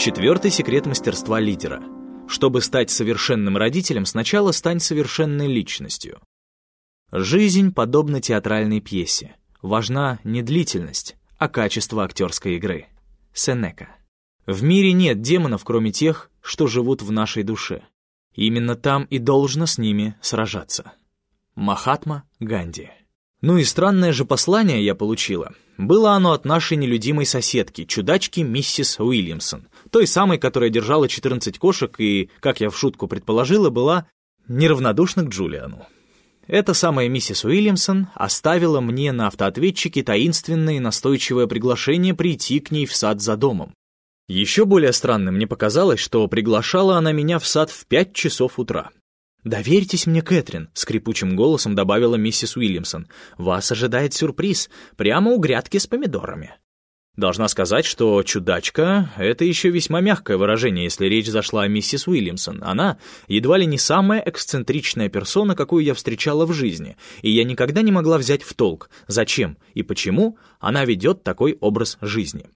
Четвертый секрет мастерства лидера. Чтобы стать совершенным родителем, сначала стань совершенной личностью. Жизнь подобна театральной пьесе. Важна не длительность, а качество актерской игры. Сенека. В мире нет демонов, кроме тех, что живут в нашей душе. Именно там и должно с ними сражаться. Махатма Ганди. Ну и странное же послание я получила. Было оно от нашей нелюдимой соседки, чудачки миссис Уильямсон, той самой, которая держала 14 кошек и, как я в шутку предположила, была неравнодушна к Джулиану. Эта самая миссис Уильямсон оставила мне на автоответчике таинственное и настойчивое приглашение прийти к ней в сад за домом. Еще более странным мне показалось, что приглашала она меня в сад в пять часов утра. «Доверьтесь мне, Кэтрин», — скрипучим голосом добавила миссис Уильямсон. «Вас ожидает сюрприз, прямо у грядки с помидорами». Должна сказать, что «чудачка» — это еще весьма мягкое выражение, если речь зашла о миссис Уильямсон. Она едва ли не самая эксцентричная персона, какую я встречала в жизни, и я никогда не могла взять в толк, зачем и почему она ведет такой образ жизни.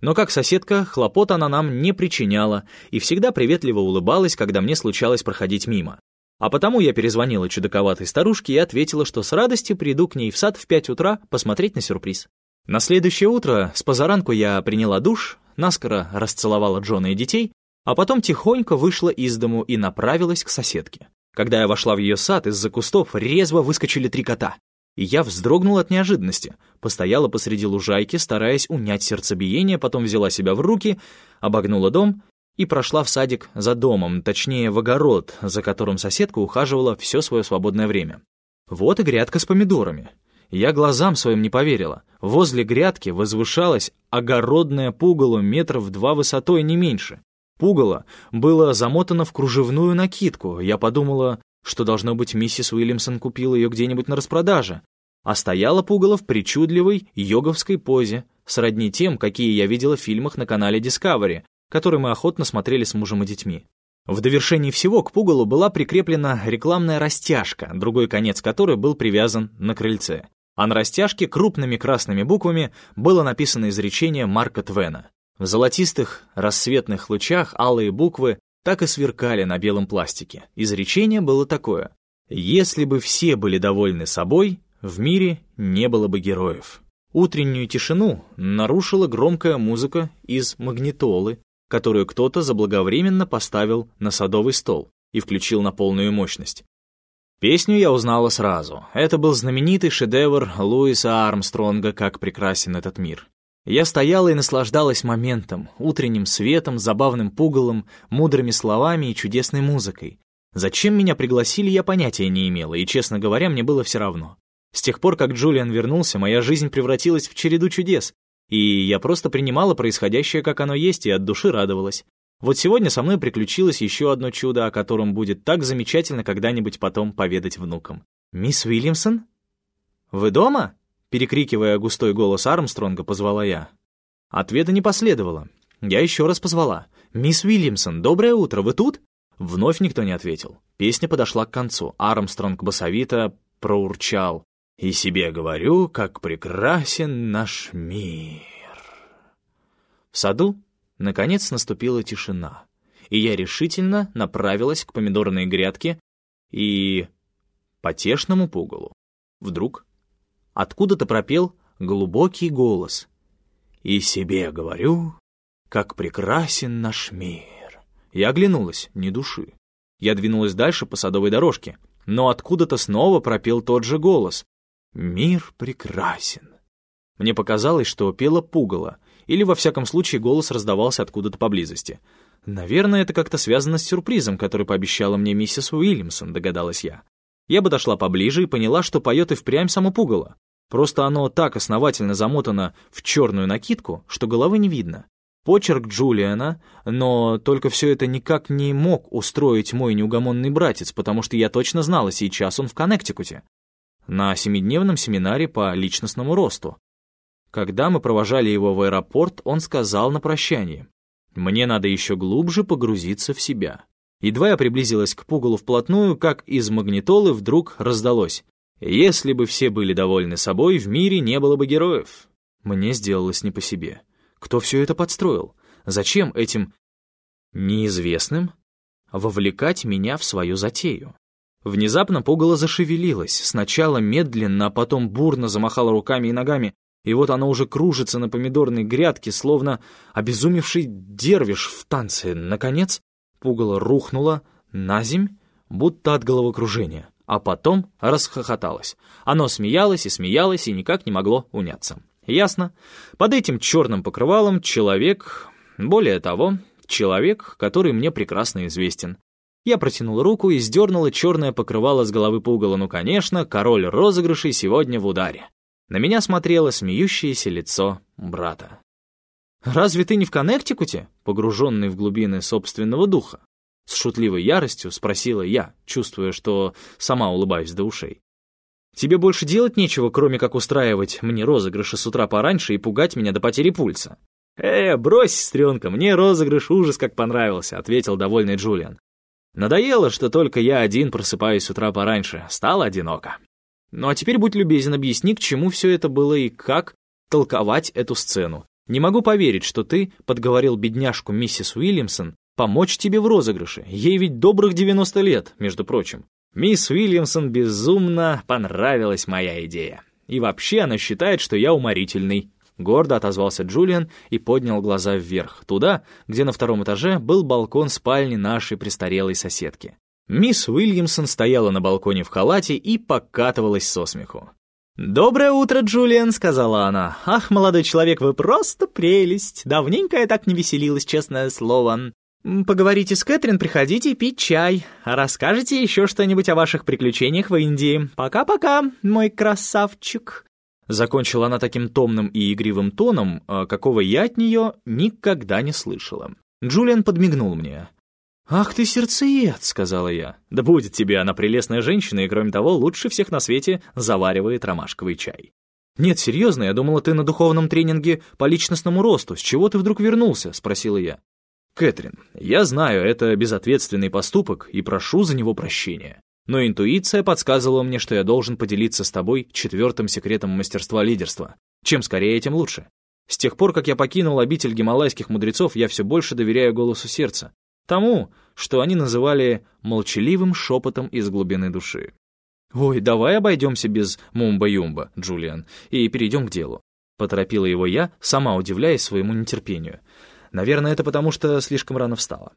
Но как соседка, хлопот она нам не причиняла и всегда приветливо улыбалась, когда мне случалось проходить мимо. А потому я перезвонила чудаковатой старушке и ответила, что с радостью приду к ней в сад в пять утра посмотреть на сюрприз. На следующее утро с позаранку я приняла душ, наскоро расцеловала Джона и детей, а потом тихонько вышла из дому и направилась к соседке. Когда я вошла в ее сад, из-за кустов резво выскочили три кота. И я вздрогнула от неожиданности, постояла посреди лужайки, стараясь унять сердцебиение, потом взяла себя в руки, обогнула дом и прошла в садик за домом, точнее в огород, за которым соседка ухаживала все свое свободное время. Вот и грядка с помидорами. Я глазам своим не поверила. Возле грядки возвышалась огородное пугало метров два высотой, не меньше. Пугало было замотано в кружевную накидку. Я подумала, что, должно быть, миссис Уильямсон купила ее где-нибудь на распродаже. А стояла пугало в причудливой йоговской позе, сродни тем, какие я видела в фильмах на канале Discovery, который мы охотно смотрели с мужем и детьми. В довершении всего к пугалу была прикреплена рекламная растяжка, другой конец которой был привязан на крыльце. А на растяжке крупными красными буквами было написано изречение Марка Твена. В золотистых рассветных лучах алые буквы так и сверкали на белом пластике. Изречение было такое. «Если бы все были довольны собой, в мире не было бы героев». Утреннюю тишину нарушила громкая музыка из магнитолы, которую кто-то заблаговременно поставил на садовый стол и включил на полную мощность. Песню я узнала сразу. Это был знаменитый шедевр Луиса Армстронга «Как прекрасен этот мир». Я стояла и наслаждалась моментом, утренним светом, забавным пугалом, мудрыми словами и чудесной музыкой. Зачем меня пригласили, я понятия не имела, и, честно говоря, мне было все равно. С тех пор, как Джулиан вернулся, моя жизнь превратилась в череду чудес, и я просто принимала происходящее, как оно есть, и от души радовалась. Вот сегодня со мной приключилось еще одно чудо, о котором будет так замечательно когда-нибудь потом поведать внукам. «Мисс Уильямсон? Вы дома?» Перекрикивая густой голос Армстронга, позвала я. Ответа не последовало. Я еще раз позвала. «Мисс Уильямсон, доброе утро, вы тут?» Вновь никто не ответил. Песня подошла к концу. Армстронг басовито проурчал. И себе говорю, как прекрасен наш мир. В саду, наконец, наступила тишина, и я решительно направилась к помидорной грядке и потешному пугалу. Вдруг откуда-то пропел глубокий голос. «И себе говорю, как прекрасен наш мир». Я оглянулась, ни души. Я двинулась дальше по садовой дорожке, но откуда-то снова пропел тот же голос. «Мир прекрасен». Мне показалось, что пела пугало, или, во всяком случае, голос раздавался откуда-то поблизости. Наверное, это как-то связано с сюрпризом, который пообещала мне миссис Уильямсон, догадалась я. Я бы дошла поближе и поняла, что поет и впрямь само пугало. Просто оно так основательно замотано в черную накидку, что головы не видно. Почерк Джулиана, но только все это никак не мог устроить мой неугомонный братец, потому что я точно знала, сейчас он в Коннектикуте на семидневном семинаре по личностному росту. Когда мы провожали его в аэропорт, он сказал на прощание, «Мне надо еще глубже погрузиться в себя». Едва я приблизилась к пугалу вплотную, как из магнитолы вдруг раздалось. «Если бы все были довольны собой, в мире не было бы героев». Мне сделалось не по себе. Кто все это подстроил? Зачем этим Неизвестным? Вовлекать меня в свою затею. Внезапно пугало зашевелилось, сначала медленно, а потом бурно замахало руками и ногами, и вот оно уже кружится на помидорной грядке, словно обезумевший дервиш в танце. Наконец, пугало рухнуло на земь, будто от головокружения, а потом расхохоталось. Оно смеялось и смеялось, и никак не могло уняться. Ясно. Под этим черным покрывалом человек, более того, человек, который мне прекрасно известен. Я протянул руку и сдернула черное покрывало с головы пугала. Ну, конечно, король розыгрышей сегодня в ударе. На меня смотрело смеющееся лицо брата. «Разве ты не в Коннектикуте?» Погруженный в глубины собственного духа. С шутливой яростью спросила я, чувствуя, что сама улыбаюсь до ушей. «Тебе больше делать нечего, кроме как устраивать мне розыгрыши с утра пораньше и пугать меня до потери пульса». «Э, брось, сестренка, мне розыгрыш ужас как понравился», — ответил довольный Джулиан. Надоело, что только я один просыпаюсь с утра пораньше. Стало одиноко. Ну а теперь будь любезен, объясни, к чему все это было и как толковать эту сцену. Не могу поверить, что ты подговорил бедняжку миссис Уильямсон помочь тебе в розыгрыше. Ей ведь добрых 90 лет, между прочим. Мисс Уильямсон безумно понравилась моя идея. И вообще она считает, что я уморительный. Гордо отозвался Джулиан и поднял глаза вверх, туда, где на втором этаже был балкон спальни нашей престарелой соседки. Мисс Уильямсон стояла на балконе в халате и покатывалась со смеху. «Доброе утро, Джулиан», — сказала она. «Ах, молодой человек, вы просто прелесть. Давненько я так не веселилась, честное слово. Поговорите с Кэтрин, приходите пить чай. Расскажите еще что-нибудь о ваших приключениях в Индии. Пока-пока, мой красавчик». Закончила она таким томным и игривым тоном, а, какого я от нее никогда не слышала. Джулиан подмигнул мне. «Ах ты сердцеед», — сказала я. «Да будет тебе, она прелестная женщина, и, кроме того, лучше всех на свете заваривает ромашковый чай». «Нет, серьезно, я думала, ты на духовном тренинге по личностному росту. С чего ты вдруг вернулся?» — спросила я. «Кэтрин, я знаю, это безответственный поступок, и прошу за него прощения. Но интуиция подсказывала мне, что я должен поделиться с тобой четвертым секретом мастерства лидерства. Чем скорее, тем лучше. С тех пор, как я покинул обитель гималайских мудрецов, я все больше доверяю голосу сердца. Тому, что они называли молчаливым шепотом из глубины души. «Ой, давай обойдемся без мумба-юмба, Джулиан, и перейдем к делу». Поторопила его я, сама удивляясь своему нетерпению. Наверное, это потому, что слишком рано встала.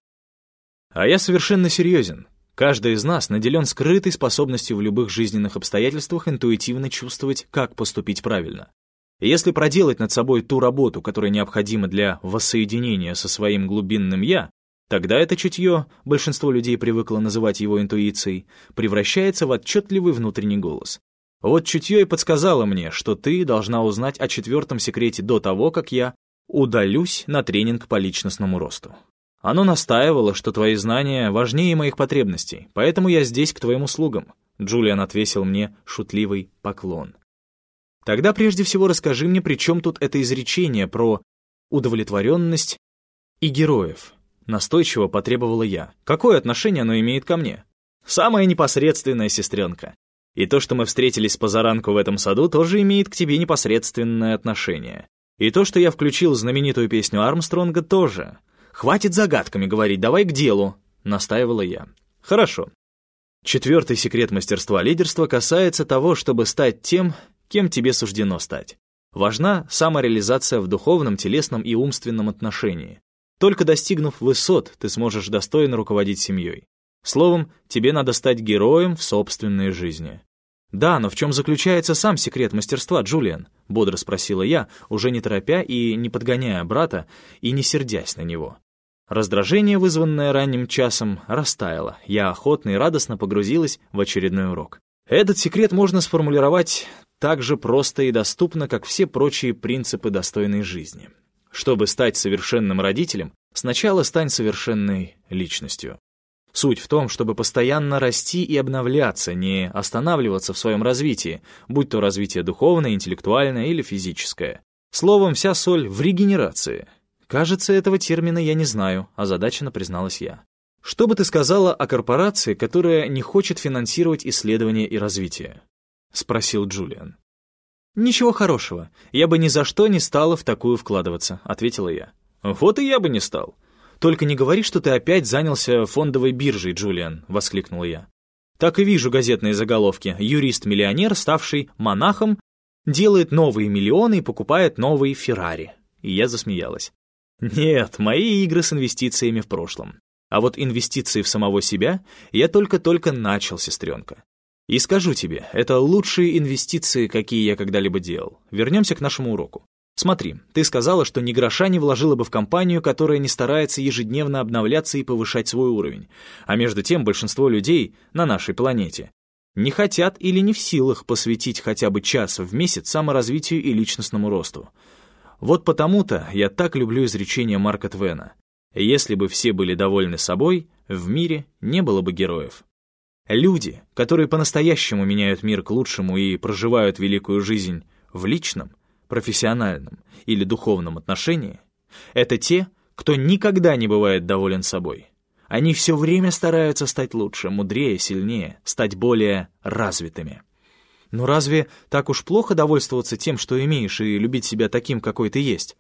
А я совершенно серьезен. Каждый из нас наделен скрытой способностью в любых жизненных обстоятельствах интуитивно чувствовать, как поступить правильно. Если проделать над собой ту работу, которая необходима для воссоединения со своим глубинным «я», тогда это чутье, большинство людей привыкло называть его интуицией, превращается в отчетливый внутренний голос. Вот чутье и подсказало мне, что ты должна узнать о четвертом секрете до того, как я удалюсь на тренинг по личностному росту. Оно настаивало, что твои знания важнее моих потребностей, поэтому я здесь к твоим услугам». Джулиан отвесил мне шутливый поклон. «Тогда прежде всего расскажи мне, при чем тут это изречение про удовлетворенность и героев?» Настойчиво потребовала я. «Какое отношение оно имеет ко мне?» «Самая непосредственная сестренка. И то, что мы встретились позаранку в этом саду, тоже имеет к тебе непосредственное отношение. И то, что я включил знаменитую песню Армстронга, тоже. «Хватит загадками говорить, давай к делу», — настаивала я. «Хорошо». Четвертый секрет мастерства лидерства касается того, чтобы стать тем, кем тебе суждено стать. Важна самореализация в духовном, телесном и умственном отношении. Только достигнув высот, ты сможешь достойно руководить семьей. Словом, тебе надо стать героем в собственной жизни. «Да, но в чем заключается сам секрет мастерства, Джулиан?» — бодро спросила я, уже не торопя и не подгоняя брата, и не сердясь на него. Раздражение, вызванное ранним часом, растаяло. Я охотно и радостно погрузилась в очередной урок. Этот секрет можно сформулировать так же просто и доступно, как все прочие принципы достойной жизни. Чтобы стать совершенным родителем, сначала стань совершенной личностью. Суть в том, чтобы постоянно расти и обновляться, не останавливаться в своем развитии, будь то развитие духовное, интеллектуальное или физическое. Словом, вся соль в регенерации. «Кажется, этого термина я не знаю», — озадаченно призналась я. «Что бы ты сказала о корпорации, которая не хочет финансировать исследования и развитие?» — спросил Джулиан. «Ничего хорошего. Я бы ни за что не стала в такую вкладываться», — ответила я. «Вот и я бы не стал. «Только не говори, что ты опять занялся фондовой биржей, Джулиан», — воскликнул я. «Так и вижу газетные заголовки. Юрист-миллионер, ставший монахом, делает новые миллионы и покупает новый Феррари». И я засмеялась. «Нет, мои игры с инвестициями в прошлом. А вот инвестиции в самого себя я только-только начал, сестренка. И скажу тебе, это лучшие инвестиции, какие я когда-либо делал. Вернемся к нашему уроку. Смотри, ты сказала, что ни гроша не вложила бы в компанию, которая не старается ежедневно обновляться и повышать свой уровень. А между тем большинство людей на нашей планете не хотят или не в силах посвятить хотя бы час в месяц саморазвитию и личностному росту. Вот потому-то я так люблю изречение Марка Твена. Если бы все были довольны собой, в мире не было бы героев. Люди, которые по-настоящему меняют мир к лучшему и проживают великую жизнь в личном, профессиональном или духовном отношении, это те, кто никогда не бывает доволен собой. Они все время стараются стать лучше, мудрее, сильнее, стать более развитыми. Но разве так уж плохо довольствоваться тем, что имеешь, и любить себя таким, какой ты есть?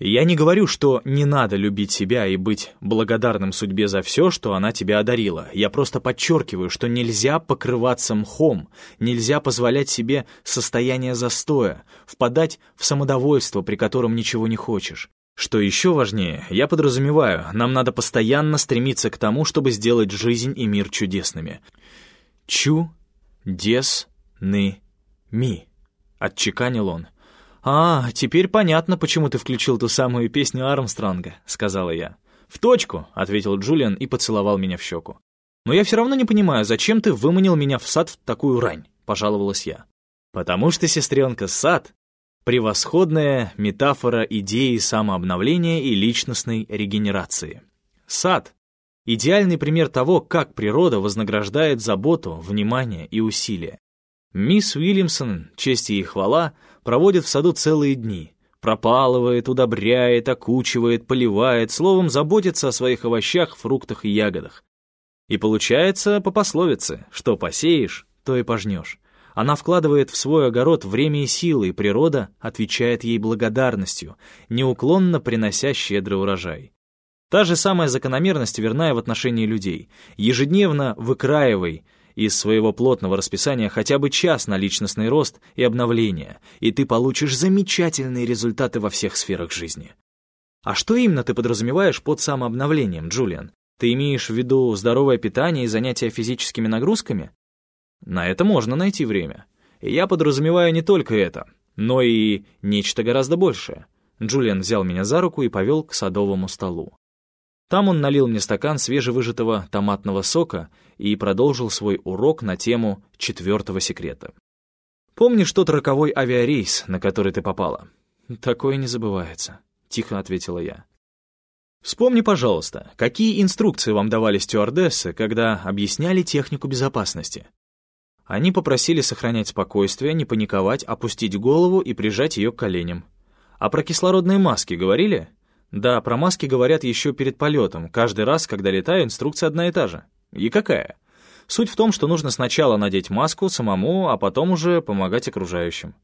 Я не говорю, что не надо любить себя и быть благодарным судьбе за все, что она тебя одарила. Я просто подчеркиваю, что нельзя покрываться мхом, нельзя позволять себе состояние застоя, впадать в самодовольство, при котором ничего не хочешь. Что еще важнее, я подразумеваю, нам надо постоянно стремиться к тому, чтобы сделать жизнь и мир чудесными. Чу, дес, ны, ми, отчеканил он. «А, теперь понятно, почему ты включил ту самую песню Армстронга», — сказала я. «В точку», — ответил Джулиан и поцеловал меня в щеку. «Но я все равно не понимаю, зачем ты выманил меня в сад в такую рань?» — пожаловалась я. «Потому что, сестренка, сад — превосходная метафора идеи самообновления и личностной регенерации. Сад — идеальный пример того, как природа вознаграждает заботу, внимание и усилия. Мисс Уильямсон, честь и хвала — проводит в саду целые дни. Пропалывает, удобряет, окучивает, поливает, словом, заботится о своих овощах, фруктах и ягодах. И получается по пословице, что посеешь, то и пожнешь. Она вкладывает в свой огород время и силы, и природа отвечает ей благодарностью, неуклонно принося щедрый урожай. Та же самая закономерность верна и в отношении людей. Ежедневно выкраивай из своего плотного расписания хотя бы час на личностный рост и обновление, и ты получишь замечательные результаты во всех сферах жизни. А что именно ты подразумеваешь под самообновлением, Джулиан? Ты имеешь в виду здоровое питание и занятия физическими нагрузками? На это можно найти время. И я подразумеваю не только это, но и нечто гораздо большее. Джулиан взял меня за руку и повел к садовому столу. Там он налил мне стакан свежевыжатого томатного сока и продолжил свой урок на тему четвертого секрета. «Помнишь тот роковой авиарейс, на который ты попала?» «Такое не забывается», — тихо ответила я. «Вспомни, пожалуйста, какие инструкции вам давали стюардессы, когда объясняли технику безопасности?» Они попросили сохранять спокойствие, не паниковать, опустить голову и прижать ее к коленям. А про кислородные маски говорили? Да, про маски говорят еще перед полетом. Каждый раз, когда летаю, инструкция одна и та же. И какая? Суть в том, что нужно сначала надеть маску самому, а потом уже помогать окружающим.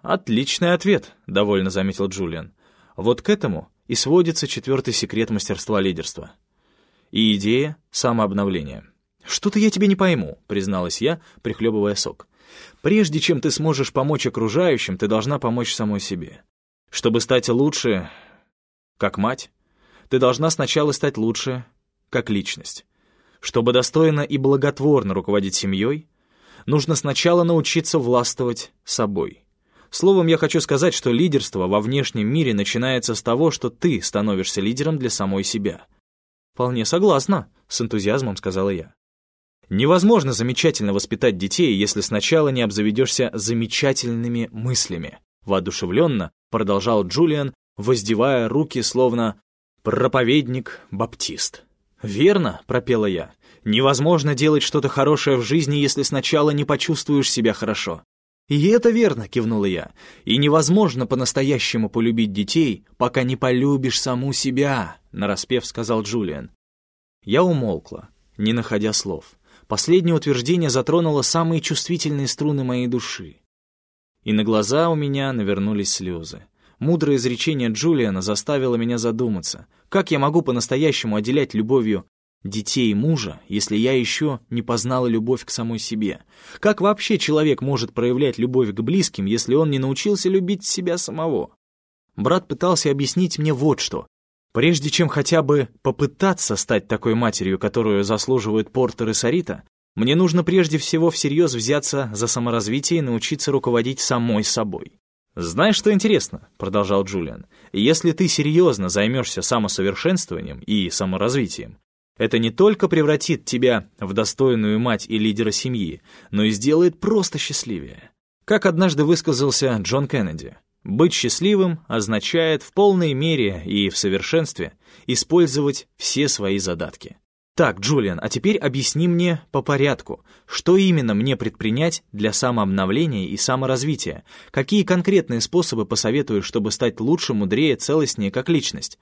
«Отличный ответ», — довольно заметил Джулиан. «Вот к этому и сводится четвертый секрет мастерства лидерства. И идея самообновления». «Что-то я тебе не пойму», — призналась я, прихлебывая сок. «Прежде чем ты сможешь помочь окружающим, ты должна помочь самой себе. Чтобы стать лучше, как мать, ты должна сначала стать лучше, как личность. Чтобы достойно и благотворно руководить семьей, нужно сначала научиться властвовать собой. Словом, я хочу сказать, что лидерство во внешнем мире начинается с того, что ты становишься лидером для самой себя. «Вполне согласна», — с энтузиазмом сказала я. Невозможно замечательно воспитать детей, если сначала не обзаведешься замечательными мыслями. Воодушевленно продолжал Джулиан, воздевая руки, словно проповедник-баптист. «Верно», — пропела я, — «невозможно делать что-то хорошее в жизни, если сначала не почувствуешь себя хорошо». «И это верно», — кивнула я, — «и невозможно по-настоящему полюбить детей, пока не полюбишь саму себя», — нараспев сказал Джулиан. Я умолкла, не находя слов. Последнее утверждение затронуло самые чувствительные струны моей души. И на глаза у меня навернулись слезы. Мудрое изречение Джулиана заставило меня задуматься, Как я могу по-настоящему отделять любовью детей и мужа, если я еще не познала любовь к самой себе? Как вообще человек может проявлять любовь к близким, если он не научился любить себя самого? Брат пытался объяснить мне вот что. Прежде чем хотя бы попытаться стать такой матерью, которую заслуживают Портер и Сарита, мне нужно прежде всего всерьез взяться за саморазвитие и научиться руководить самой собой. «Знаешь, что интересно?» — продолжал Джулиан. «Если ты серьезно займешься самосовершенствованием и саморазвитием, это не только превратит тебя в достойную мать и лидера семьи, но и сделает просто счастливее. Как однажды высказался Джон Кеннеди, быть счастливым означает в полной мере и в совершенстве использовать все свои задатки. Так, Джулиан, а теперь объясни мне по порядку, что именно мне предпринять для самообновления и саморазвития? Какие конкретные способы посоветуешь, чтобы стать лучше, мудрее, целостнее как личность?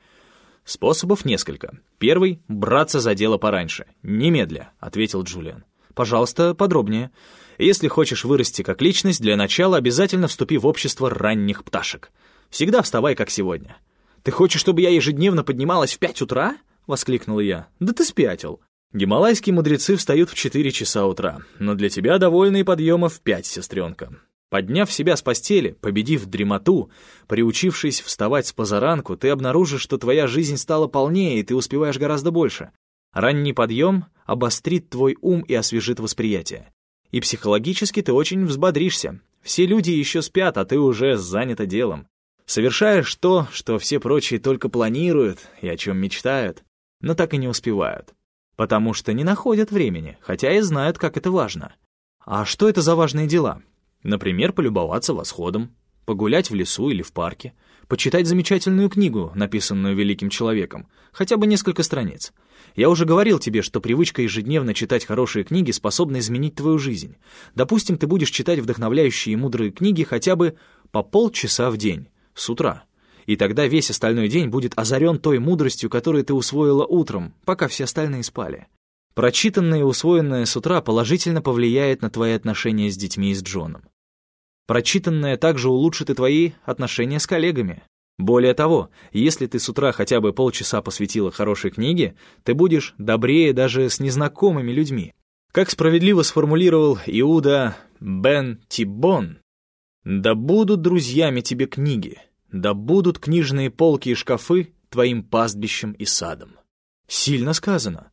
Способов несколько. Первый — браться за дело пораньше. Немедля, — ответил Джулиан. Пожалуйста, подробнее. Если хочешь вырасти как личность, для начала обязательно вступи в общество ранних пташек. Всегда вставай, как сегодня. Ты хочешь, чтобы я ежедневно поднималась в пять утра? — воскликнул я. «Да ты спятил!» Гималайские мудрецы встают в четыре часа утра, но для тебя довольные подъема в пять, сестренка. Подняв себя с постели, победив дремоту, приучившись вставать с позаранку, ты обнаружишь, что твоя жизнь стала полнее, и ты успеваешь гораздо больше. Ранний подъем обострит твой ум и освежит восприятие. И психологически ты очень взбодришься. Все люди еще спят, а ты уже занята делом. Совершаешь то, что все прочие только планируют и о чем мечтают, но так и не успевают. Потому что не находят времени, хотя и знают, как это важно. А что это за важные дела? Например, полюбоваться восходом, погулять в лесу или в парке, почитать замечательную книгу, написанную великим человеком, хотя бы несколько страниц — я уже говорил тебе, что привычка ежедневно читать хорошие книги способна изменить твою жизнь. Допустим, ты будешь читать вдохновляющие и мудрые книги хотя бы по полчаса в день, с утра. И тогда весь остальной день будет озарен той мудростью, которую ты усвоила утром, пока все остальные спали. Прочитанное и усвоенное с утра положительно повлияет на твои отношения с детьми и с Джоном. Прочитанное также улучшит и твои отношения с коллегами. Более того, если ты с утра хотя бы полчаса посвятила хорошей книге, ты будешь добрее даже с незнакомыми людьми. Как справедливо сформулировал Иуда Бен Тибон, «Да будут друзьями тебе книги, да будут книжные полки и шкафы твоим пастбищем и садом». Сильно сказано.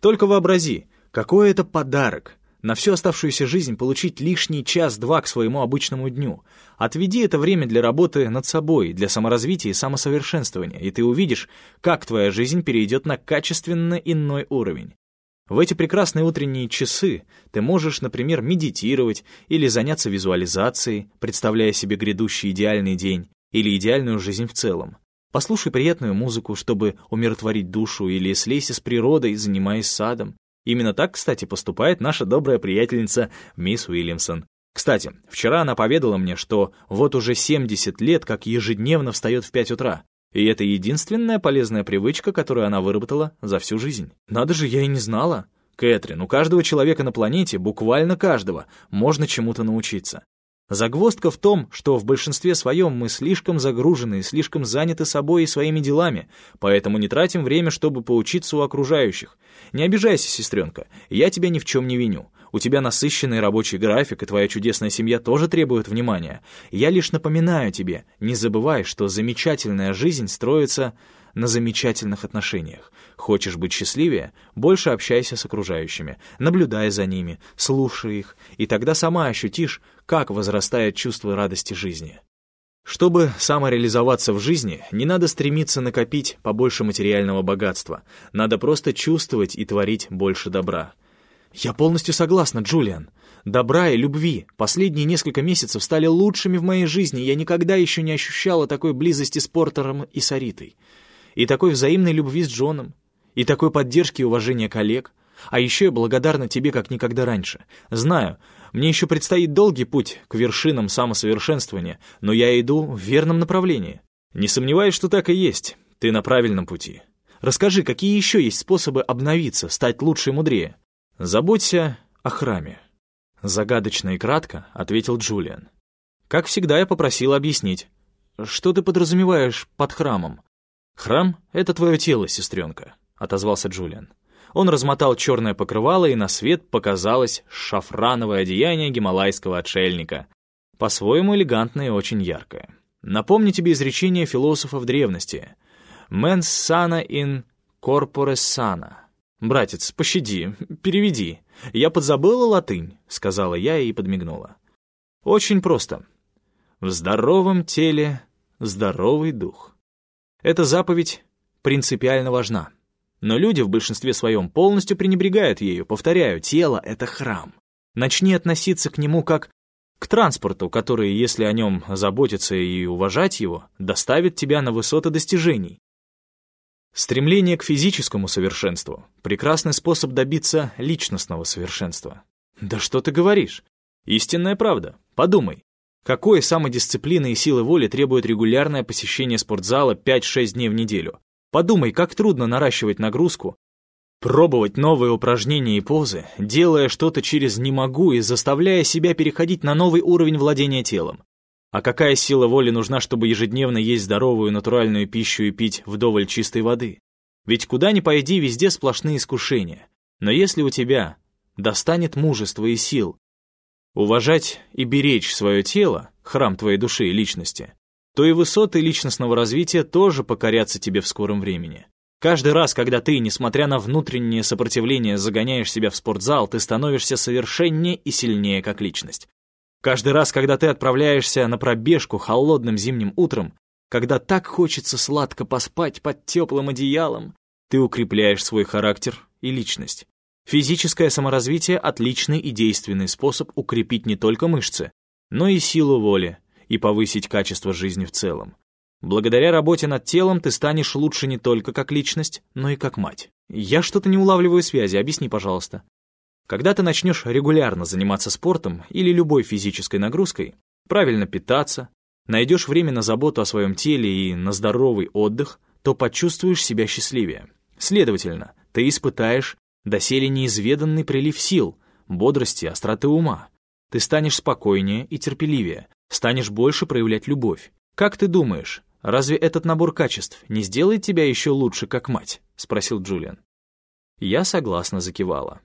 Только вообрази, какой это подарок на всю оставшуюся жизнь получить лишний час-два к своему обычному дню. Отведи это время для работы над собой, для саморазвития и самосовершенствования, и ты увидишь, как твоя жизнь перейдет на качественно иной уровень. В эти прекрасные утренние часы ты можешь, например, медитировать или заняться визуализацией, представляя себе грядущий идеальный день или идеальную жизнь в целом. Послушай приятную музыку, чтобы умиротворить душу, или слейся с природой, занимаясь садом. Именно так, кстати, поступает наша добрая приятельница мисс Уильямсон. Кстати, вчера она поведала мне, что вот уже 70 лет как ежедневно встает в 5 утра. И это единственная полезная привычка, которую она выработала за всю жизнь. Надо же, я и не знала. Кэтрин, у каждого человека на планете, буквально каждого, можно чему-то научиться. Загвоздка в том, что в большинстве своем мы слишком загружены и слишком заняты собой и своими делами, поэтому не тратим время, чтобы поучиться у окружающих. Не обижайся, сестренка, я тебя ни в чем не виню. У тебя насыщенный рабочий график, и твоя чудесная семья тоже требует внимания. Я лишь напоминаю тебе, не забывай, что замечательная жизнь строится на замечательных отношениях. Хочешь быть счастливее? Больше общайся с окружающими, наблюдай за ними, слушай их, и тогда сама ощутишь, как возрастает чувство радости жизни. Чтобы самореализоваться в жизни, не надо стремиться накопить побольше материального богатства. Надо просто чувствовать и творить больше добра. Я полностью согласна, Джулиан. Добра и любви последние несколько месяцев стали лучшими в моей жизни, я никогда еще не ощущала такой близости с Портером и Саритой и такой взаимной любви с Джоном, и такой поддержки и уважения коллег. А еще я благодарна тебе как никогда раньше. Знаю, мне еще предстоит долгий путь к вершинам самосовершенствования, но я иду в верном направлении. Не сомневаюсь, что так и есть. Ты на правильном пути. Расскажи, какие еще есть способы обновиться, стать лучше и мудрее? Заботься о храме. Загадочно и кратко ответил Джулиан. Как всегда, я попросил объяснить. Что ты подразумеваешь под храмом? «Храм — это твое тело, сестренка», — отозвался Джулиан. Он размотал черное покрывало, и на свет показалось шафрановое одеяние гималайского отшельника. По-своему элегантное и очень яркое. Напомню тебе изречение философов древности. «Mens sana in corpore sana». «Братец, пощади, переведи. Я подзабыла латынь», — сказала я и подмигнула. «Очень просто. В здоровом теле здоровый дух». Эта заповедь принципиально важна. Но люди в большинстве своем полностью пренебрегают ею. Повторяю, тело — это храм. Начни относиться к нему как к транспорту, который, если о нем заботиться и уважать его, доставит тебя на высоты достижений. Стремление к физическому совершенству — прекрасный способ добиться личностного совершенства. Да что ты говоришь? Истинная правда. Подумай. Какой самодисциплины и силы воли требует регулярное посещение спортзала 5-6 дней в неделю? Подумай, как трудно наращивать нагрузку, пробовать новые упражнения и позы, делая что-то через «не могу» и заставляя себя переходить на новый уровень владения телом. А какая сила воли нужна, чтобы ежедневно есть здоровую натуральную пищу и пить вдоволь чистой воды? Ведь куда ни пойди, везде сплошные искушения. Но если у тебя достанет мужества и сил уважать и беречь свое тело, храм твоей души и личности, то и высоты личностного развития тоже покорятся тебе в скором времени. Каждый раз, когда ты, несмотря на внутреннее сопротивление, загоняешь себя в спортзал, ты становишься совершеннее и сильнее как личность. Каждый раз, когда ты отправляешься на пробежку холодным зимним утром, когда так хочется сладко поспать под теплым одеялом, ты укрепляешь свой характер и личность. Физическое саморазвитие — отличный и действенный способ укрепить не только мышцы, но и силу воли и повысить качество жизни в целом. Благодаря работе над телом ты станешь лучше не только как личность, но и как мать. Я что-то не улавливаю связи, объясни, пожалуйста. Когда ты начнешь регулярно заниматься спортом или любой физической нагрузкой, правильно питаться, найдешь время на заботу о своем теле и на здоровый отдых, то почувствуешь себя счастливее. Следовательно, ты испытаешь доселе неизведанный прилив сил, бодрости, остроты ума. Ты станешь спокойнее и терпеливее, станешь больше проявлять любовь. Как ты думаешь, разве этот набор качеств не сделает тебя еще лучше, как мать? — спросил Джулиан. Я согласно закивала.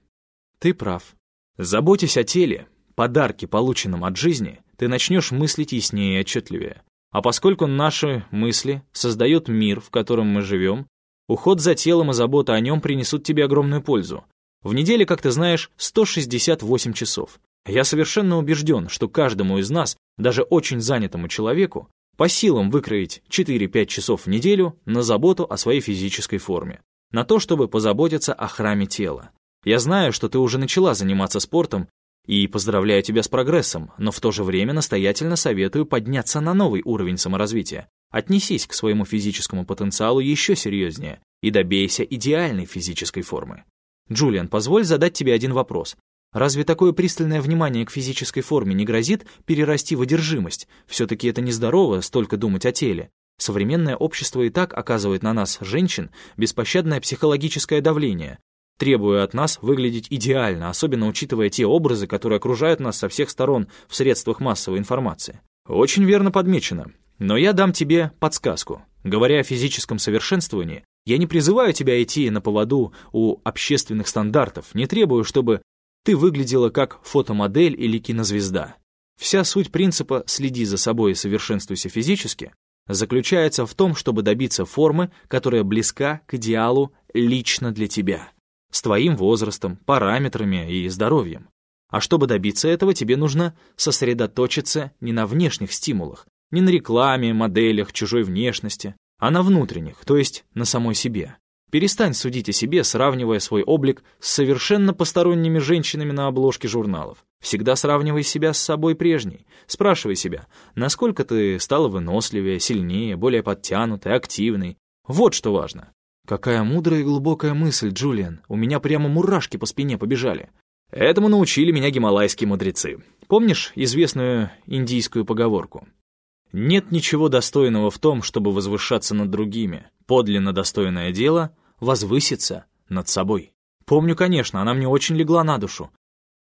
Ты прав. Заботясь о теле, подарке, полученном от жизни, ты начнешь мыслить яснее и отчетливее. А поскольку наши мысли создают мир, в котором мы живем, уход за телом и забота о нем принесут тебе огромную пользу. В неделе, как ты знаешь, 168 часов. Я совершенно убежден, что каждому из нас, даже очень занятому человеку, по силам выкроить 4-5 часов в неделю на заботу о своей физической форме, на то, чтобы позаботиться о храме тела. Я знаю, что ты уже начала заниматься спортом, и поздравляю тебя с прогрессом, но в то же время настоятельно советую подняться на новый уровень саморазвития. Отнесись к своему физическому потенциалу еще серьезнее и добейся идеальной физической формы. Джулиан, позволь задать тебе один вопрос. Разве такое пристальное внимание к физической форме не грозит перерасти в одержимость? Все-таки это нездорово столько думать о теле. Современное общество и так оказывает на нас, женщин, беспощадное психологическое давление, требуя от нас выглядеть идеально, особенно учитывая те образы, которые окружают нас со всех сторон в средствах массовой информации. Очень верно подмечено. Но я дам тебе подсказку. Говоря о физическом совершенствовании, я не призываю тебя идти на поводу у общественных стандартов, не требую, чтобы ты выглядела как фотомодель или кинозвезда. Вся суть принципа «следи за собой и совершенствуйся физически» заключается в том, чтобы добиться формы, которая близка к идеалу лично для тебя с твоим возрастом, параметрами и здоровьем. А чтобы добиться этого, тебе нужно сосредоточиться не на внешних стимулах, не на рекламе, моделях, чужой внешности, а на внутренних, то есть на самой себе. Перестань судить о себе, сравнивая свой облик с совершенно посторонними женщинами на обложке журналов. Всегда сравнивай себя с собой прежней. Спрашивай себя, насколько ты стала выносливее, сильнее, более подтянутой, активной. Вот что важно. Какая мудрая и глубокая мысль, Джулиан. У меня прямо мурашки по спине побежали. Этому научили меня гималайские мудрецы. Помнишь известную индийскую поговорку? Нет ничего достойного в том, чтобы возвышаться над другими. Подлинно достойное дело — возвыситься над собой. Помню, конечно, она мне очень легла на душу.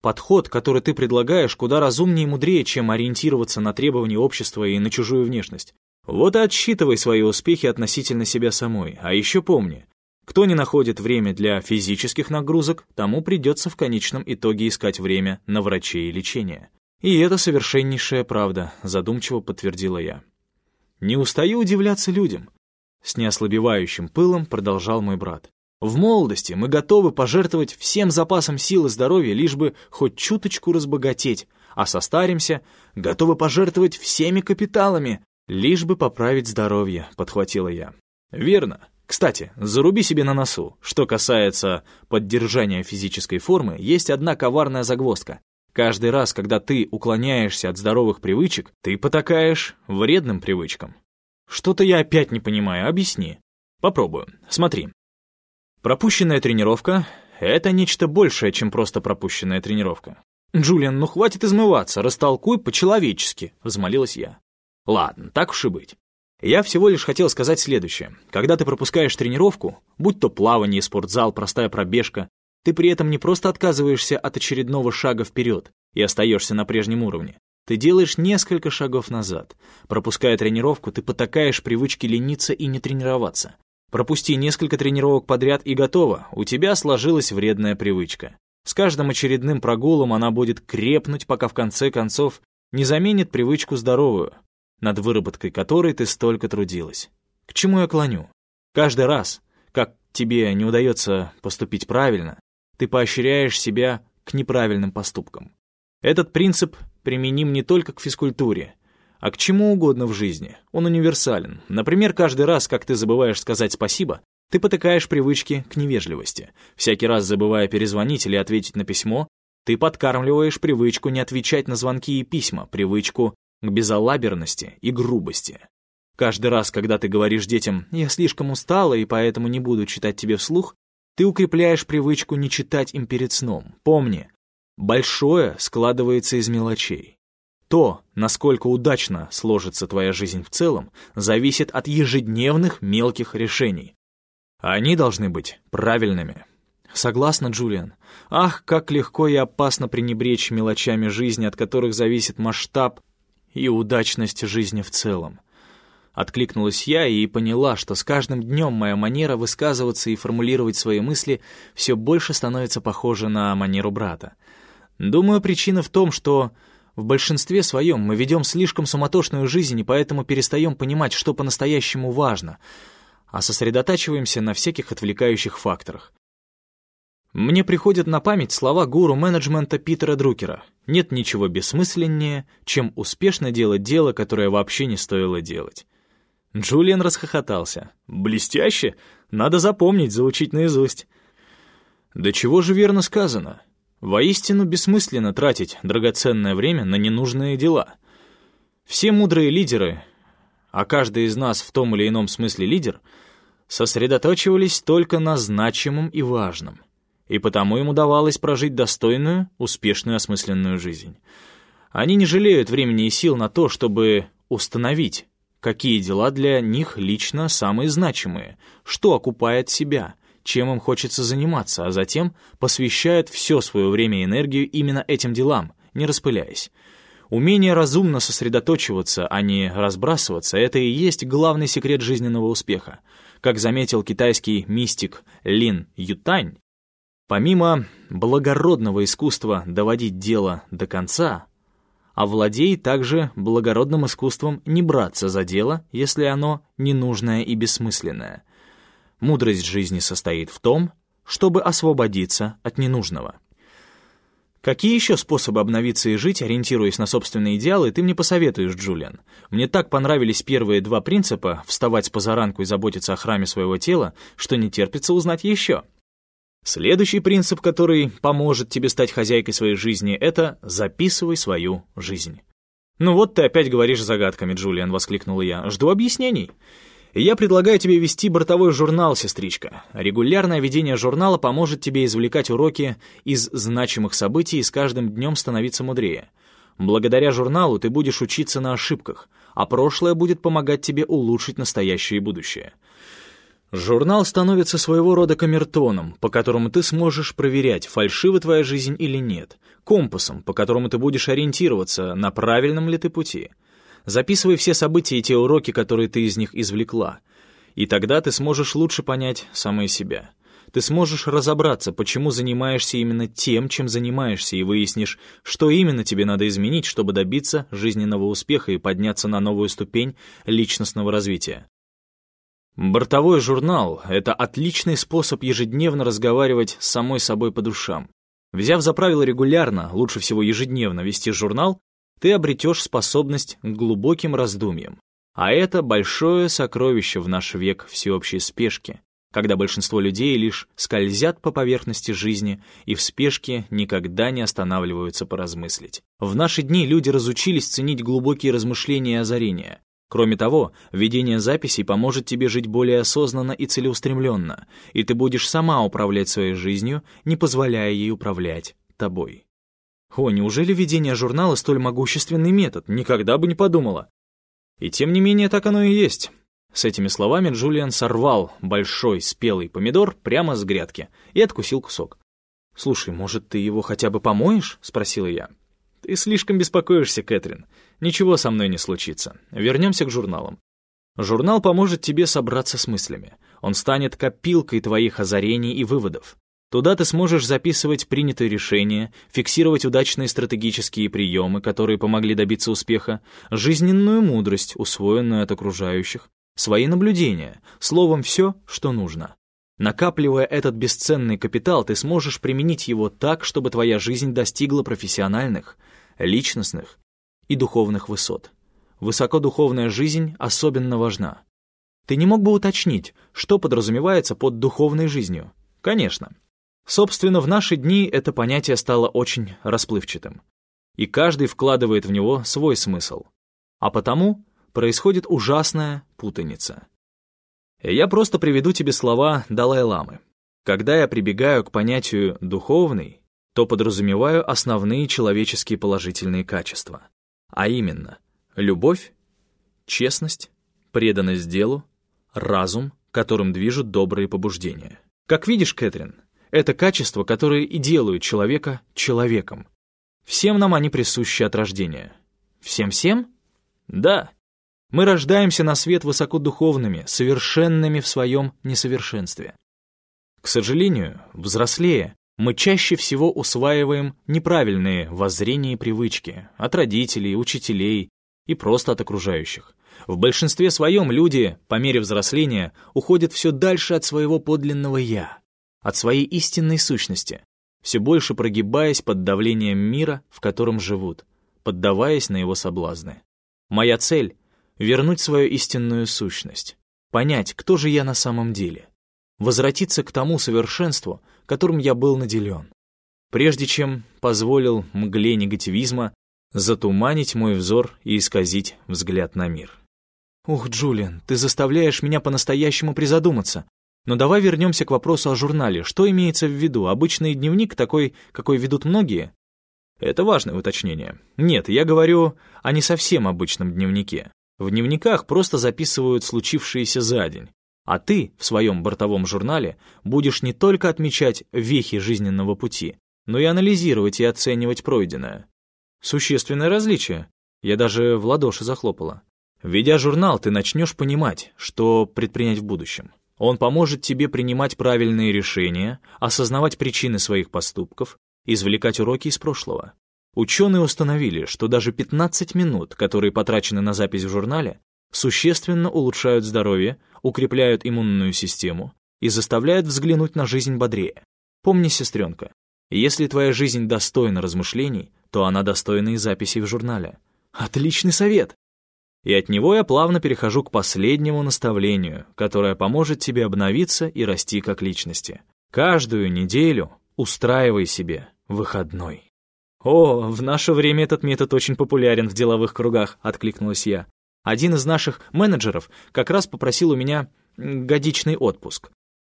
Подход, который ты предлагаешь, куда разумнее и мудрее, чем ориентироваться на требования общества и на чужую внешность. Вот и отсчитывай свои успехи относительно себя самой. А еще помни, кто не находит время для физических нагрузок, тому придется в конечном итоге искать время на врачей и лечение. И это совершеннейшая правда, задумчиво подтвердила я. Не устаю удивляться людям. С неослабевающим пылом продолжал мой брат. В молодости мы готовы пожертвовать всем запасом сил и здоровья, лишь бы хоть чуточку разбогатеть, а состаримся, готовы пожертвовать всеми капиталами, лишь бы поправить здоровье, подхватила я. Верно. Кстати, заруби себе на носу. Что касается поддержания физической формы, есть одна коварная загвоздка. Каждый раз, когда ты уклоняешься от здоровых привычек, ты потакаешь вредным привычкам. Что-то я опять не понимаю, объясни. Попробую. Смотри. Пропущенная тренировка — это нечто большее, чем просто пропущенная тренировка. «Джулиан, ну хватит измываться, растолкуй по-человечески», — взмолилась я. «Ладно, так уж и быть. Я всего лишь хотел сказать следующее. Когда ты пропускаешь тренировку, будь то плавание, спортзал, простая пробежка, ты при этом не просто отказываешься от очередного шага вперед и остаешься на прежнем уровне. Ты делаешь несколько шагов назад. Пропуская тренировку, ты потакаешь привычке лениться и не тренироваться. Пропусти несколько тренировок подряд и готово, у тебя сложилась вредная привычка. С каждым очередным прогулом она будет крепнуть, пока в конце концов не заменит привычку здоровую, над выработкой которой ты столько трудилась. К чему я клоню? Каждый раз, как тебе не удается поступить правильно, ты поощряешь себя к неправильным поступкам. Этот принцип применим не только к физкультуре, а к чему угодно в жизни. Он универсален. Например, каждый раз, как ты забываешь сказать спасибо, ты потыкаешь привычки к невежливости. Всякий раз забывая перезвонить или ответить на письмо, ты подкармливаешь привычку не отвечать на звонки и письма, привычку к безалаберности и грубости. Каждый раз, когда ты говоришь детям «я слишком устала и поэтому не буду читать тебе вслух», ты укрепляешь привычку не читать им перед сном. Помни, большое складывается из мелочей. То, насколько удачно сложится твоя жизнь в целом, зависит от ежедневных мелких решений. Они должны быть правильными. Согласна, Джулиан. Ах, как легко и опасно пренебречь мелочами жизни, от которых зависит масштаб и удачность жизни в целом. Откликнулась я и поняла, что с каждым днем моя манера высказываться и формулировать свои мысли все больше становится похожа на манеру брата. Думаю, причина в том, что в большинстве своем мы ведем слишком суматошную жизнь и поэтому перестаем понимать, что по-настоящему важно, а сосредотачиваемся на всяких отвлекающих факторах. Мне приходят на память слова гуру менеджмента Питера Друкера. Нет ничего бессмысленнее, чем успешно делать дело, которое вообще не стоило делать. Джулиан расхохотался. «Блестяще! Надо запомнить, заучить наизусть». «Да чего же верно сказано? Воистину бессмысленно тратить драгоценное время на ненужные дела. Все мудрые лидеры, а каждый из нас в том или ином смысле лидер, сосредоточивались только на значимом и важном, и потому им удавалось прожить достойную, успешную, осмысленную жизнь. Они не жалеют времени и сил на то, чтобы установить, какие дела для них лично самые значимые, что окупает себя — чем им хочется заниматься, а затем посвящают все свое время и энергию именно этим делам, не распыляясь. Умение разумно сосредоточиваться, а не разбрасываться — это и есть главный секрет жизненного успеха. Как заметил китайский мистик Лин Ютань, помимо благородного искусства доводить дело до конца, овладей также благородным искусством не браться за дело, если оно ненужное и бессмысленное. Мудрость жизни состоит в том, чтобы освободиться от ненужного. Какие еще способы обновиться и жить, ориентируясь на собственные идеалы, ты мне посоветуешь, Джулиан? Мне так понравились первые два принципа — вставать позаранку и заботиться о храме своего тела, что не терпится узнать еще. Следующий принцип, который поможет тебе стать хозяйкой своей жизни, это записывай свою жизнь. «Ну вот ты опять говоришь загадками, Джулиан», — воскликнула я. «Жду объяснений». Я предлагаю тебе вести бортовой журнал, сестричка. Регулярное ведение журнала поможет тебе извлекать уроки из значимых событий и с каждым днем становиться мудрее. Благодаря журналу ты будешь учиться на ошибках, а прошлое будет помогать тебе улучшить настоящее и будущее. Журнал становится своего рода камертоном, по которому ты сможешь проверять, фальшива твоя жизнь или нет, компасом, по которому ты будешь ориентироваться, на правильном ли ты пути — Записывай все события и те уроки, которые ты из них извлекла. И тогда ты сможешь лучше понять самое себя. Ты сможешь разобраться, почему занимаешься именно тем, чем занимаешься, и выяснишь, что именно тебе надо изменить, чтобы добиться жизненного успеха и подняться на новую ступень личностного развития. Бортовой журнал — это отличный способ ежедневно разговаривать с самой собой по душам. Взяв за правило регулярно, лучше всего ежедневно вести журнал, ты обретешь способность к глубоким раздумьям. А это большое сокровище в наш век всеобщей спешки, когда большинство людей лишь скользят по поверхности жизни и в спешке никогда не останавливаются поразмыслить. В наши дни люди разучились ценить глубокие размышления и озарения. Кроме того, ведение записей поможет тебе жить более осознанно и целеустремленно, и ты будешь сама управлять своей жизнью, не позволяя ей управлять тобой. О, неужели ведение журнала столь могущественный метод? Никогда бы не подумала. И тем не менее так оно и есть. С этими словами Джулиан сорвал большой спелый помидор прямо с грядки и откусил кусок. «Слушай, может, ты его хотя бы помоешь?» — спросила я. «Ты слишком беспокоишься, Кэтрин. Ничего со мной не случится. Вернемся к журналам. Журнал поможет тебе собраться с мыслями. Он станет копилкой твоих озарений и выводов. Туда ты сможешь записывать принятые решения, фиксировать удачные стратегические приемы, которые помогли добиться успеха, жизненную мудрость, усвоенную от окружающих, свои наблюдения, словом, все, что нужно. Накапливая этот бесценный капитал, ты сможешь применить его так, чтобы твоя жизнь достигла профессиональных, личностных и духовных высот. Высокодуховная жизнь особенно важна. Ты не мог бы уточнить, что подразумевается под духовной жизнью? Конечно. Собственно, в наши дни это понятие стало очень расплывчатым. И каждый вкладывает в него свой смысл. А потому происходит ужасная путаница. Я просто приведу тебе слова Далай-ламы. Когда я прибегаю к понятию «духовный», то подразумеваю основные человеческие положительные качества. А именно, любовь, честность, преданность делу, разум, которым движут добрые побуждения. Как видишь, Кэтрин, это качества, которые и делают человека человеком. Всем нам они присущи от рождения. Всем-всем? Да. Мы рождаемся на свет высокодуховными, совершенными в своем несовершенстве. К сожалению, взрослея, мы чаще всего усваиваем неправильные воззрения и привычки от родителей, учителей и просто от окружающих. В большинстве своем люди, по мере взросления, уходят все дальше от своего подлинного «я», от своей истинной сущности, все больше прогибаясь под давлением мира, в котором живут, поддаваясь на его соблазны. Моя цель вернуть свою истинную сущность, понять, кто же я на самом деле, возвратиться к тому совершенству, которым я был наделен, прежде чем позволил мгле негативизма затуманить мой взор и исказить взгляд на мир. «Ух, Джулиан, ты заставляешь меня по-настоящему призадуматься. Но давай вернемся к вопросу о журнале. Что имеется в виду? Обычный дневник, такой, какой ведут многие?» Это важное уточнение. Нет, я говорю о не совсем обычном дневнике. В дневниках просто записывают случившееся за день. А ты в своем бортовом журнале будешь не только отмечать вехи жизненного пути, но и анализировать и оценивать пройденное. Существенное различие. Я даже в ладоши захлопала. Ведя журнал, ты начнешь понимать, что предпринять в будущем. Он поможет тебе принимать правильные решения, осознавать причины своих поступков, извлекать уроки из прошлого. Ученые установили, что даже 15 минут, которые потрачены на запись в журнале, существенно улучшают здоровье, укрепляют иммунную систему и заставляют взглянуть на жизнь бодрее. Помни, сестренка, если твоя жизнь достойна размышлений, то она достойна и записей в журнале. Отличный совет! И от него я плавно перехожу к последнему наставлению, которое поможет тебе обновиться и расти как личности. Каждую неделю устраивай себе выходной. «О, в наше время этот метод очень популярен в деловых кругах», — откликнулась я. «Один из наших менеджеров как раз попросил у меня годичный отпуск,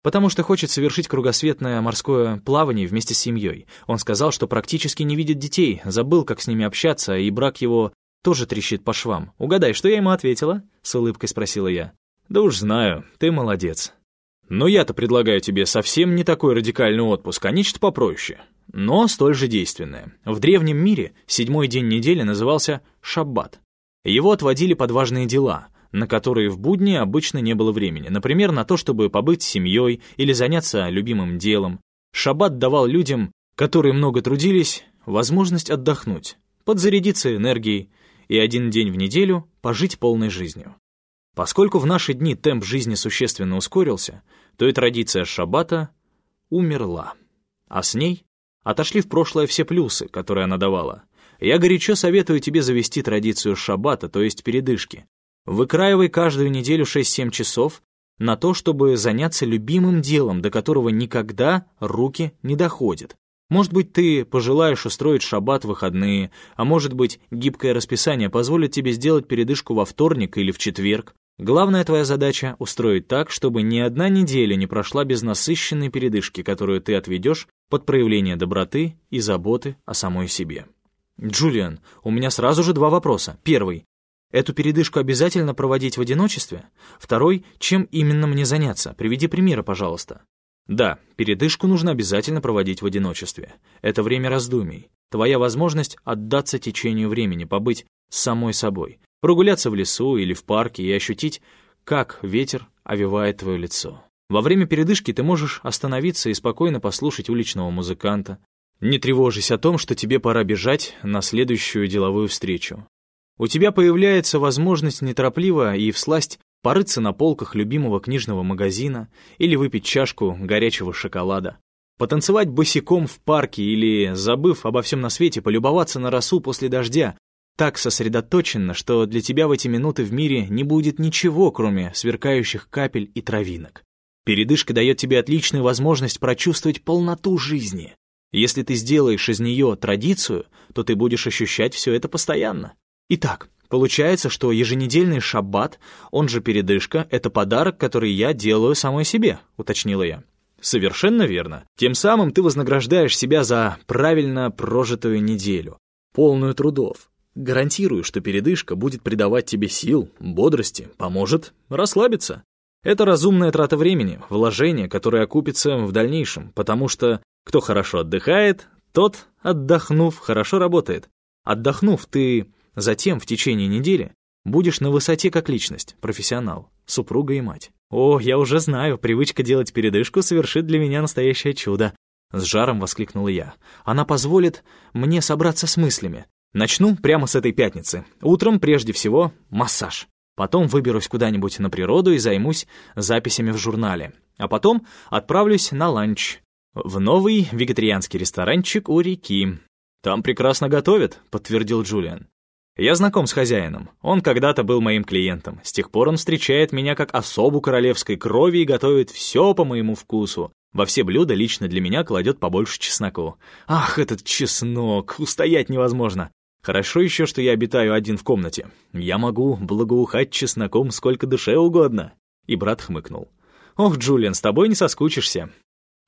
потому что хочет совершить кругосветное морское плавание вместе с семьей. Он сказал, что практически не видит детей, забыл, как с ними общаться, и брак его тоже трещит по швам. Угадай, что я ему ответила?» — с улыбкой спросила я. «Да уж знаю, ты молодец. Но я-то предлагаю тебе совсем не такой радикальный отпуск, а нечто попроще но столь же действенное. В древнем мире седьмой день недели назывался Шаббат. Его отводили под важные дела, на которые в будни обычно не было времени, например, на то, чтобы побыть с семьей или заняться любимым делом. Шаббат давал людям, которые много трудились, возможность отдохнуть, подзарядиться энергией и один день в неделю пожить полной жизнью. Поскольку в наши дни темп жизни существенно ускорился, то и традиция шаббата умерла. А с ней отошли в прошлое все плюсы, которые она давала. Я горячо советую тебе завести традицию шаббата, то есть передышки. Выкраивай каждую неделю 6-7 часов на то, чтобы заняться любимым делом, до которого никогда руки не доходят. Может быть, ты пожелаешь устроить шаббат выходные, а может быть, гибкое расписание позволит тебе сделать передышку во вторник или в четверг. Главная твоя задача — устроить так, чтобы ни одна неделя не прошла без насыщенной передышки, которую ты отведешь под проявление доброты и заботы о самой себе. Джулиан, у меня сразу же два вопроса. Первый. Эту передышку обязательно проводить в одиночестве? Второй. Чем именно мне заняться? Приведи примеры, пожалуйста. Да, передышку нужно обязательно проводить в одиночестве. Это время раздумий. Твоя возможность отдаться течению времени, побыть самой собой. Прогуляться в лесу или в парке и ощутить, как ветер овивает твое лицо. Во время передышки ты можешь остановиться и спокойно послушать уличного музыканта, не тревожись о том, что тебе пора бежать на следующую деловую встречу. У тебя появляется возможность неторопливо и всласть порыться на полках любимого книжного магазина или выпить чашку горячего шоколада, потанцевать босиком в парке или, забыв обо всем на свете, полюбоваться на росу после дождя, так сосредоточенно, что для тебя в эти минуты в мире не будет ничего, кроме сверкающих капель и травинок. Передышка дает тебе отличную возможность прочувствовать полноту жизни. Если ты сделаешь из нее традицию, то ты будешь ощущать все это постоянно. Итак, получается, что еженедельный шаббат, он же передышка, это подарок, который я делаю самой себе, уточнила я. Совершенно верно. Тем самым ты вознаграждаешь себя за правильно прожитую неделю, полную трудов. Гарантирую, что передышка будет придавать тебе сил, бодрости, поможет расслабиться. Это разумная трата времени, вложение, которое окупится в дальнейшем, потому что кто хорошо отдыхает, тот, отдохнув, хорошо работает. Отдохнув, ты затем в течение недели будешь на высоте как личность, профессионал, супруга и мать. О, я уже знаю, привычка делать передышку совершит для меня настоящее чудо. С жаром воскликнула я. Она позволит мне собраться с мыслями. Начну прямо с этой пятницы. Утром, прежде всего, массаж. Потом выберусь куда-нибудь на природу и займусь записями в журнале. А потом отправлюсь на ланч в новый вегетарианский ресторанчик у реки. Там прекрасно готовят, подтвердил Джулиан. Я знаком с хозяином. Он когда-то был моим клиентом. С тех пор он встречает меня как особу королевской крови и готовит все по моему вкусу. Во все блюда лично для меня кладет побольше чесноку. Ах, этот чеснок, устоять невозможно. Хорошо еще, что я обитаю один в комнате. Я могу благоухать чесноком сколько душе угодно. И брат хмыкнул. Ох, Джулиан, с тобой не соскучишься.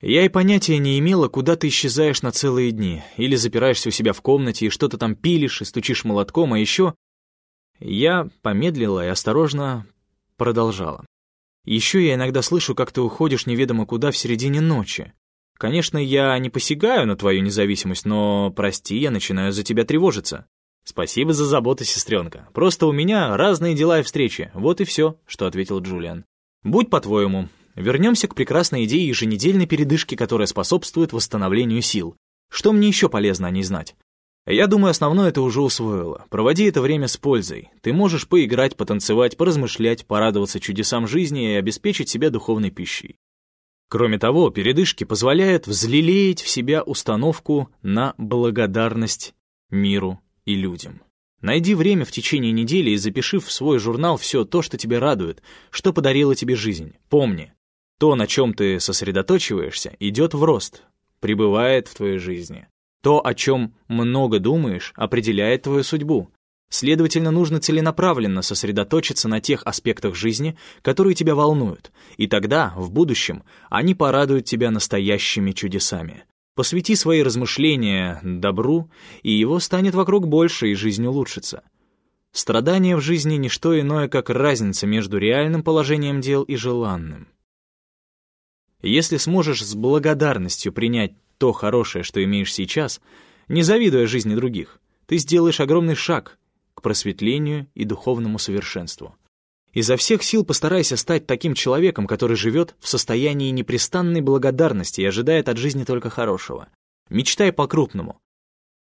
Я и понятия не имела, куда ты исчезаешь на целые дни, или запираешься у себя в комнате и что-то там пилишь и стучишь молотком, а еще... Я помедлила и осторожно продолжала. Еще я иногда слышу, как ты уходишь неведомо куда в середине ночи. Конечно, я не посягаю на твою независимость, но, прости, я начинаю за тебя тревожиться. Спасибо за заботу, сестренка. Просто у меня разные дела и встречи. Вот и все, что ответил Джулиан. Будь по-твоему, Вернемся к прекрасной идее еженедельной передышки, которая способствует восстановлению сил. Что мне еще полезно о ней знать? Я думаю, основное ты уже усвоила. Проводи это время с пользой. Ты можешь поиграть, потанцевать, поразмышлять, порадоваться чудесам жизни и обеспечить себя духовной пищей. Кроме того, передышки позволяют взлелеять в себя установку на благодарность миру и людям. Найди время в течение недели и запиши в свой журнал все то, что тебя радует, что подарило тебе жизнь. Помни, то, на чем ты сосредоточиваешься, идет в рост, пребывает в твоей жизни. То, о чем много думаешь, определяет твою судьбу. Следовательно, нужно целенаправленно сосредоточиться на тех аспектах жизни, которые тебя волнуют, и тогда, в будущем, они порадуют тебя настоящими чудесами. Посвяти свои размышления добру, и его станет вокруг больше, и жизнь улучшится. Страдание в жизни — не что иное, как разница между реальным положением дел и желанным. Если сможешь с благодарностью принять то хорошее, что имеешь сейчас, не завидуя жизни других, ты сделаешь огромный шаг к просветлению и духовному совершенству. Изо всех сил постарайся стать таким человеком, который живет в состоянии непрестанной благодарности и ожидает от жизни только хорошего. Мечтай по-крупному.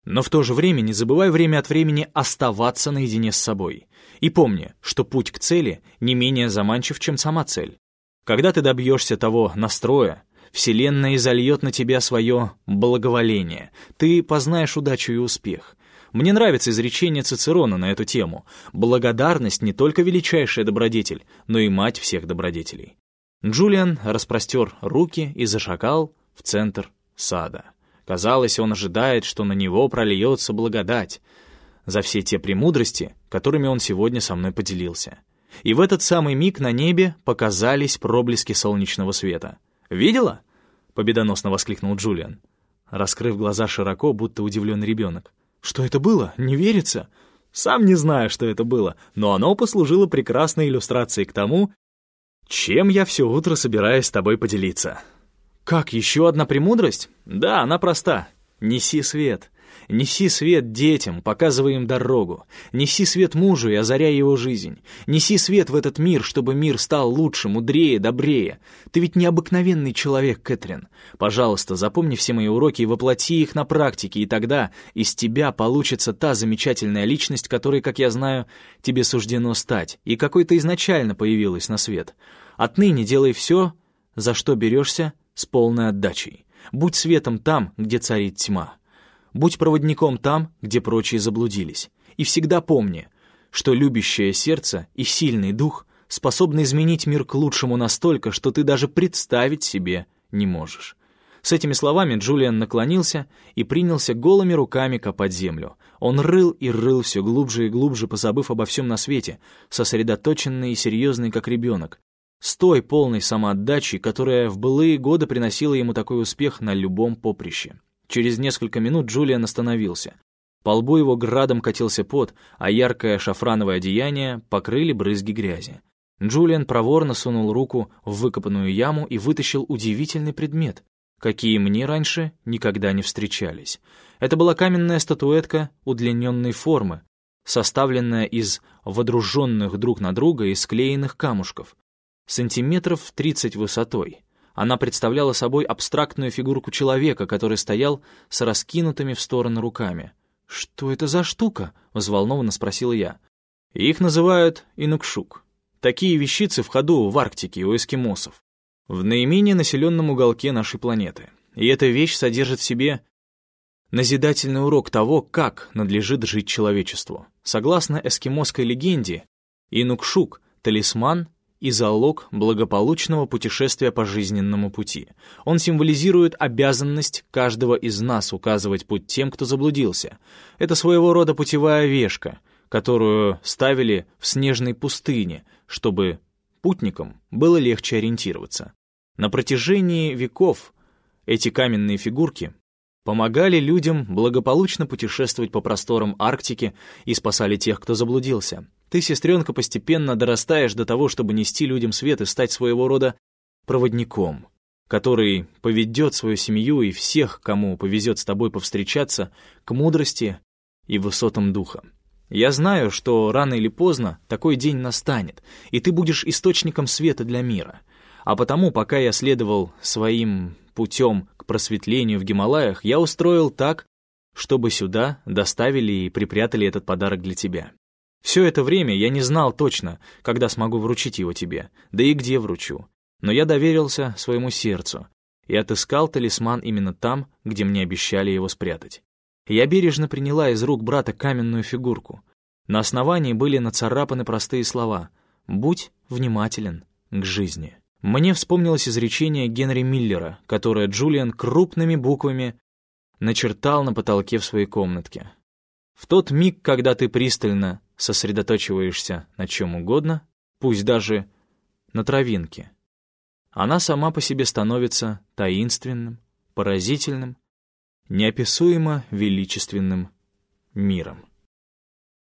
Но в то же время не забывай время от времени оставаться наедине с собой. И помни, что путь к цели не менее заманчив, чем сама цель. Когда ты добьешься того настроя, Вселенная изольет на тебя свое благоволение. Ты познаешь удачу и успех. Мне нравится изречение Цицерона на эту тему. Благодарность не только величайшая добродетель, но и мать всех добродетелей. Джулиан распростер руки и зашагал в центр сада. Казалось, он ожидает, что на него прольется благодать за все те премудрости, которыми он сегодня со мной поделился. И в этот самый миг на небе показались проблески солнечного света. «Видела?» — победоносно воскликнул Джулиан, раскрыв глаза широко, будто удивленный ребенок. Что это было? Не верится? Сам не знаю, что это было, но оно послужило прекрасной иллюстрацией к тому, чем я все утро собираюсь с тобой поделиться. Как, еще одна премудрость? Да, она проста. Неси свет. Неси свет детям, показывай им дорогу. Неси свет мужу и озаряй его жизнь. Неси свет в этот мир, чтобы мир стал лучше, мудрее, добрее. Ты ведь необыкновенный человек, Кэтрин. Пожалуйста, запомни все мои уроки и воплоти их на практике, и тогда из тебя получится та замечательная личность, которой, как я знаю, тебе суждено стать, и какой то изначально появилась на свет. Отныне делай все, за что берешься, с полной отдачей. Будь светом там, где царит тьма. Будь проводником там, где прочие заблудились. И всегда помни, что любящее сердце и сильный дух способны изменить мир к лучшему настолько, что ты даже представить себе не можешь. С этими словами Джулиан наклонился и принялся голыми руками копать землю. Он рыл и рыл все глубже и глубже, позабыв обо всем на свете, сосредоточенный и серьезный, как ребенок, с той полной самоотдачей, которая в былые годы приносила ему такой успех на любом поприще. Через несколько минут Джулиан остановился. По лбу его градом катился пот, а яркое шафрановое одеяние покрыли брызги грязи. Джулиан проворно сунул руку в выкопанную яму и вытащил удивительный предмет, какие мне раньше никогда не встречались. Это была каменная статуэтка удлиненной формы, составленная из водруженных друг на друга и склеенных камушков, сантиметров 30 высотой. Она представляла собой абстрактную фигурку человека, который стоял с раскинутыми в стороны руками. «Что это за штука?» — взволнованно спросил я. «Их называют инукшук. Такие вещицы в ходу в Арктике у эскимосов, в наименее населенном уголке нашей планеты. И эта вещь содержит в себе назидательный урок того, как надлежит жить человечеству. Согласно эскимосской легенде, инукшук — талисман и залог благополучного путешествия по жизненному пути. Он символизирует обязанность каждого из нас указывать путь тем, кто заблудился. Это своего рода путевая вешка, которую ставили в снежной пустыне, чтобы путникам было легче ориентироваться. На протяжении веков эти каменные фигурки помогали людям благополучно путешествовать по просторам Арктики и спасали тех, кто заблудился. Ты, сестренка, постепенно дорастаешь до того, чтобы нести людям свет и стать своего рода проводником, который поведет свою семью и всех, кому повезет с тобой повстречаться, к мудрости и высотам духа. Я знаю, что рано или поздно такой день настанет, и ты будешь источником света для мира. А потому, пока я следовал своим путем к просветлению в Гималаях, я устроил так, чтобы сюда доставили и припрятали этот подарок для тебя. Все это время я не знал точно, когда смогу вручить его тебе, да и где вручу. Но я доверился своему сердцу и отыскал талисман именно там, где мне обещали его спрятать. Я бережно приняла из рук брата каменную фигурку. На основании были нацарапаны простые слова «Будь внимателен к жизни». Мне вспомнилось изречение Генри Миллера, которое Джулиан крупными буквами начертал на потолке в своей комнатке. В тот миг, когда ты пристально сосредоточиваешься на чем угодно, пусть даже на травинке, она сама по себе становится таинственным, поразительным, неописуемо величественным миром.